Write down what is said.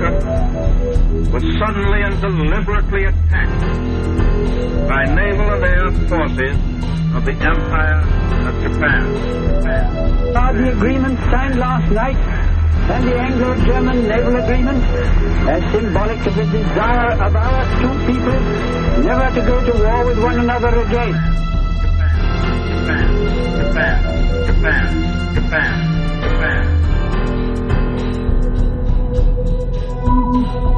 America was suddenly and deliberately attacked by naval and air forces of the Empire of Japan. Japan. Are the agreement signed last night and the Anglo-German naval agreement as symbolic of the desire of our two peoples never to go to war with one another again. Japan, Japan, Japan, Japan, Japan. Thank you.